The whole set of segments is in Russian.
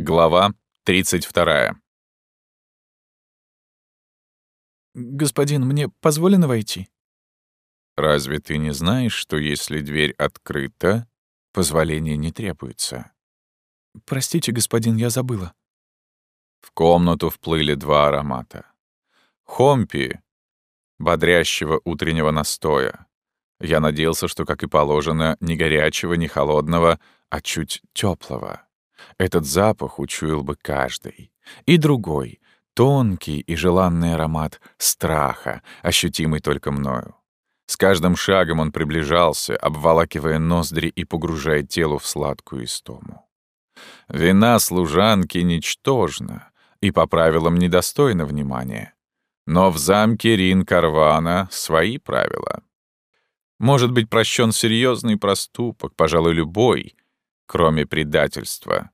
Глава 32. «Господин, мне позволено войти?» «Разве ты не знаешь, что если дверь открыта, позволения не требуется?» «Простите, господин, я забыла». В комнату вплыли два аромата. Хомпи, бодрящего утреннего настоя. Я надеялся, что, как и положено, ни горячего, ни холодного, а чуть теплого. Этот запах учуял бы каждый. И другой, тонкий и желанный аромат страха, ощутимый только мною. С каждым шагом он приближался, обволакивая ноздри и погружая тело в сладкую истому. Вина служанки ничтожна и по правилам недостойна внимания. Но в замке Рин-Карвана свои правила. Может быть прощен серьезный проступок, пожалуй, любой, кроме предательства.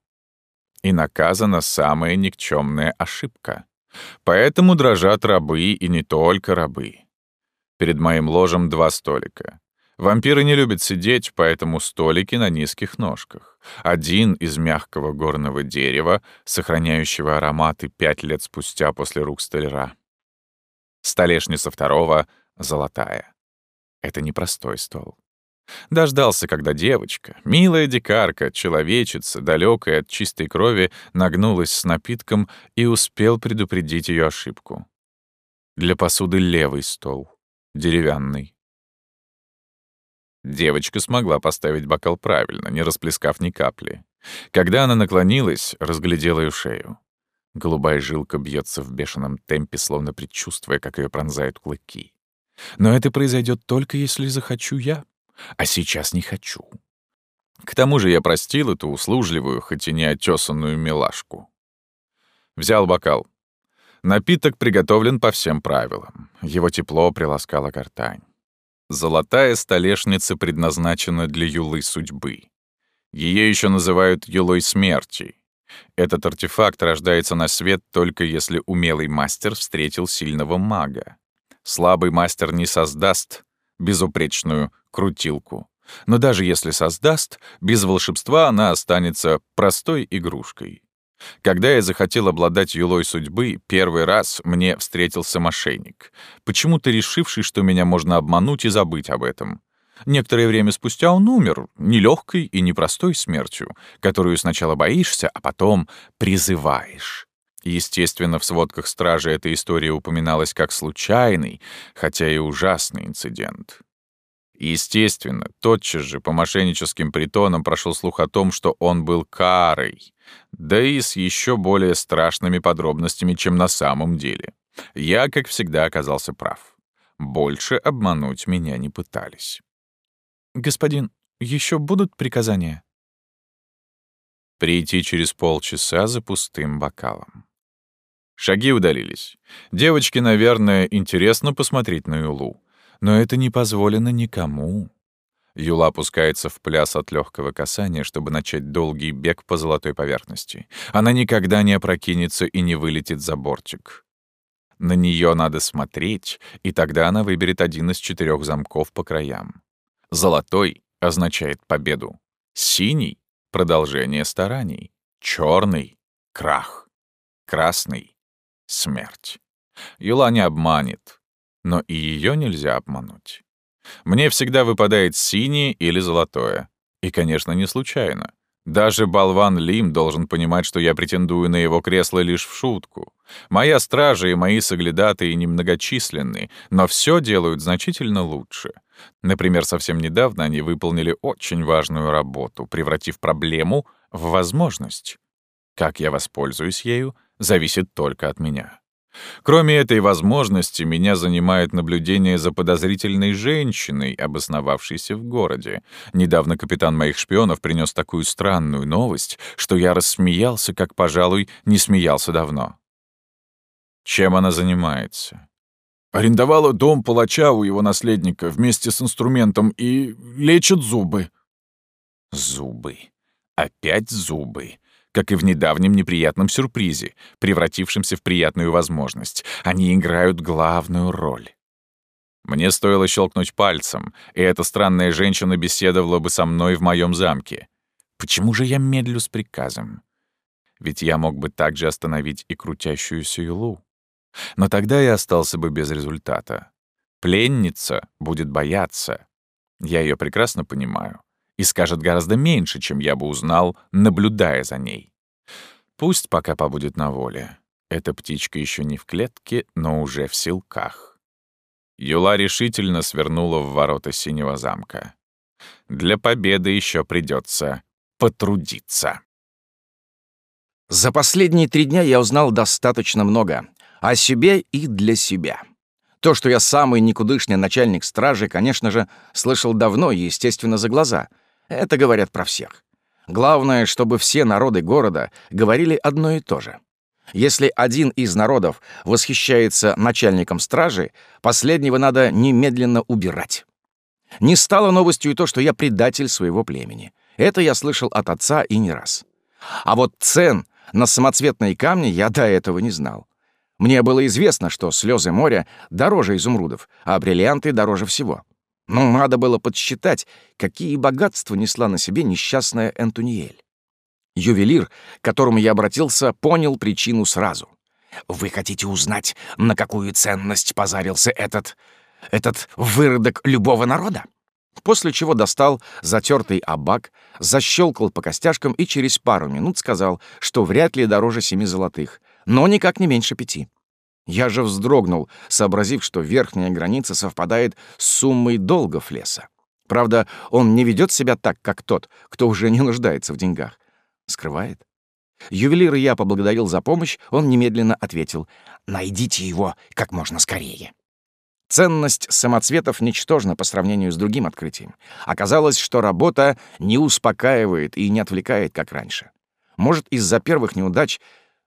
И наказана самая никчемная ошибка. Поэтому дрожат рабы, и не только рабы. Перед моим ложем два столика. Вампиры не любят сидеть, поэтому столики на низких ножках. Один из мягкого горного дерева, сохраняющего ароматы пять лет спустя после рук столяра. Столешница второго — золотая. Это непростой стол. Дождался, когда девочка, милая дикарка, человечица, далекая от чистой крови, нагнулась с напитком и успел предупредить ее ошибку. Для посуды левый стол, деревянный. Девочка смогла поставить бокал правильно, не расплескав ни капли. Когда она наклонилась, разглядела ее шею. Голубая жилка бьется в бешеном темпе, словно предчувствуя, как ее пронзают клыки. Но это произойдет только если захочу я а сейчас не хочу. К тому же я простил эту услужливую, хоть и неотесанную милашку. Взял бокал. Напиток приготовлен по всем правилам. Его тепло приласкало гортань. Золотая столешница предназначена для юлы судьбы. Ее еще называют юлой смерти. Этот артефакт рождается на свет только если умелый мастер встретил сильного мага. Слабый мастер не создаст безупречную крутилку. Но даже если создаст, без волшебства она останется простой игрушкой. Когда я захотел обладать юлой судьбы, первый раз мне встретился мошенник, почему-то решивший, что меня можно обмануть и забыть об этом. Некоторое время спустя он умер, нелегкой и непростой смертью, которую сначала боишься, а потом призываешь. Естественно, в сводках стражи эта история упоминалась как случайный, хотя и ужасный инцидент. Естественно, тотчас же по мошенническим притонам прошел слух о том, что он был карой, да и с еще более страшными подробностями, чем на самом деле. Я, как всегда, оказался прав. Больше обмануть меня не пытались. «Господин, еще будут приказания?» Прийти через полчаса за пустым бокалом. Шаги удалились. Девочке, наверное, интересно посмотреть на Юлу. Но это не позволено никому. Юла опускается в пляс от легкого касания, чтобы начать долгий бег по золотой поверхности. Она никогда не опрокинется и не вылетит за бортик. На нее надо смотреть, и тогда она выберет один из четырех замков по краям. Золотой означает победу. Синий — продолжение стараний. Черный — крах. Красный — смерть. Юла не обманет но и ее нельзя обмануть. Мне всегда выпадает синее или золотое. И, конечно, не случайно. Даже болван Лим должен понимать, что я претендую на его кресло лишь в шутку. Моя стража и мои соглядатые немногочисленны, но все делают значительно лучше. Например, совсем недавно они выполнили очень важную работу, превратив проблему в возможность. Как я воспользуюсь ею, зависит только от меня. Кроме этой возможности, меня занимает наблюдение за подозрительной женщиной, обосновавшейся в городе. Недавно капитан моих шпионов принес такую странную новость, что я рассмеялся, как, пожалуй, не смеялся давно. Чем она занимается? Арендовала дом палача у его наследника вместе с инструментом и лечит зубы. Зубы. Опять зубы как и в недавнем неприятном сюрпризе, превратившемся в приятную возможность. Они играют главную роль. Мне стоило щелкнуть пальцем, и эта странная женщина беседовала бы со мной в моем замке. Почему же я медлю с приказом? Ведь я мог бы также остановить и крутящуюся Илу. Но тогда я остался бы без результата. Пленница будет бояться. Я ее прекрасно понимаю. И скажет гораздо меньше, чем я бы узнал, наблюдая за ней. Пусть пока побудет на воле. Эта птичка еще не в клетке, но уже в силках. Юла решительно свернула в ворота синего замка. Для победы еще придется потрудиться. За последние три дня я узнал достаточно много. О себе и для себя. То, что я самый никудышный начальник стражи, конечно же, слышал давно и, естественно, за глаза. Это говорят про всех. Главное, чтобы все народы города говорили одно и то же. Если один из народов восхищается начальником стражи, последнего надо немедленно убирать. Не стало новостью и то, что я предатель своего племени. Это я слышал от отца и не раз. А вот цен на самоцветные камни я до этого не знал. Мне было известно, что слезы моря дороже изумрудов, а бриллианты дороже всего. Но надо было подсчитать, какие богатства несла на себе несчастная Энтуниэль. Ювелир, к которому я обратился, понял причину сразу. «Вы хотите узнать, на какую ценность позарился этот... этот выродок любого народа?» После чего достал затертый абак, защелкал по костяшкам и через пару минут сказал, что вряд ли дороже семи золотых, но никак не меньше пяти. Я же вздрогнул, сообразив, что верхняя граница совпадает с суммой долгов леса. Правда, он не ведет себя так, как тот, кто уже не нуждается в деньгах. Скрывает. Ювелира я поблагодарил за помощь, он немедленно ответил «Найдите его как можно скорее». Ценность самоцветов ничтожна по сравнению с другим открытием. Оказалось, что работа не успокаивает и не отвлекает, как раньше. Может, из-за первых неудач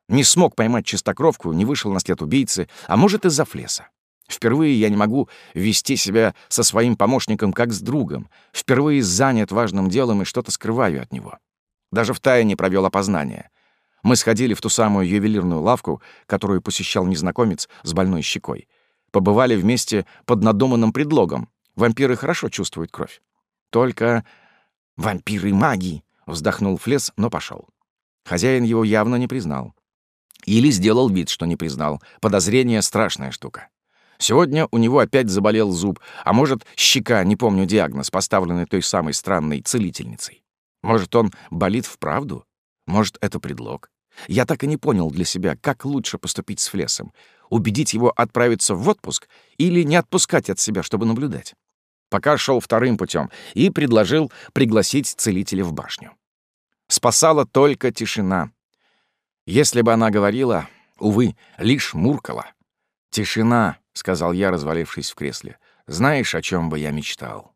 не смог поймать чистокровку, не вышел на след убийцы, а может, из-за флеса. Впервые я не могу вести себя со своим помощником как с другом. Впервые занят важным делом и что-то скрываю от него. Даже в тайне провел опознание. Мы сходили в ту самую ювелирную лавку, которую посещал незнакомец с больной щекой. Побывали вместе под надуманным предлогом. Вампиры хорошо чувствуют кровь. Только вампиры маги, вздохнул Флес, но пошел. Хозяин его явно не признал. Или сделал вид, что не признал. Подозрение — страшная штука. Сегодня у него опять заболел зуб, а может, щека, не помню диагноз, поставленный той самой странной целительницей. Может, он болит вправду? Может, это предлог? Я так и не понял для себя, как лучше поступить с Флесом. Убедить его отправиться в отпуск или не отпускать от себя, чтобы наблюдать. Пока шел вторым путем и предложил пригласить целителя в башню. Спасала только тишина. Если бы она говорила, увы, лишь муркала. «Тишина», — сказал я, развалившись в кресле. «Знаешь, о чем бы я мечтал?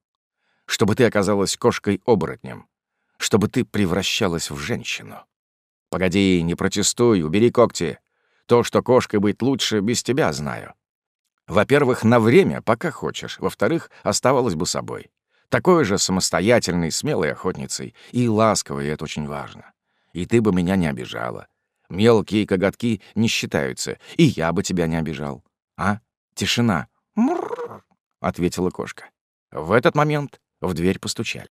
Чтобы ты оказалась кошкой-оборотнем. Чтобы ты превращалась в женщину. Погоди, не протестуй, убери когти. То, что кошкой быть лучше, без тебя знаю. Во-первых, на время, пока хочешь. Во-вторых, оставалась бы собой. Такой же самостоятельной, смелой охотницей. И ласковой, это очень важно. И ты бы меня не обижала. Мелкие коготки не считаются, и я бы тебя не обижал. А? Тишина. «Мурр», — ответила кошка. В этот момент в дверь постучали.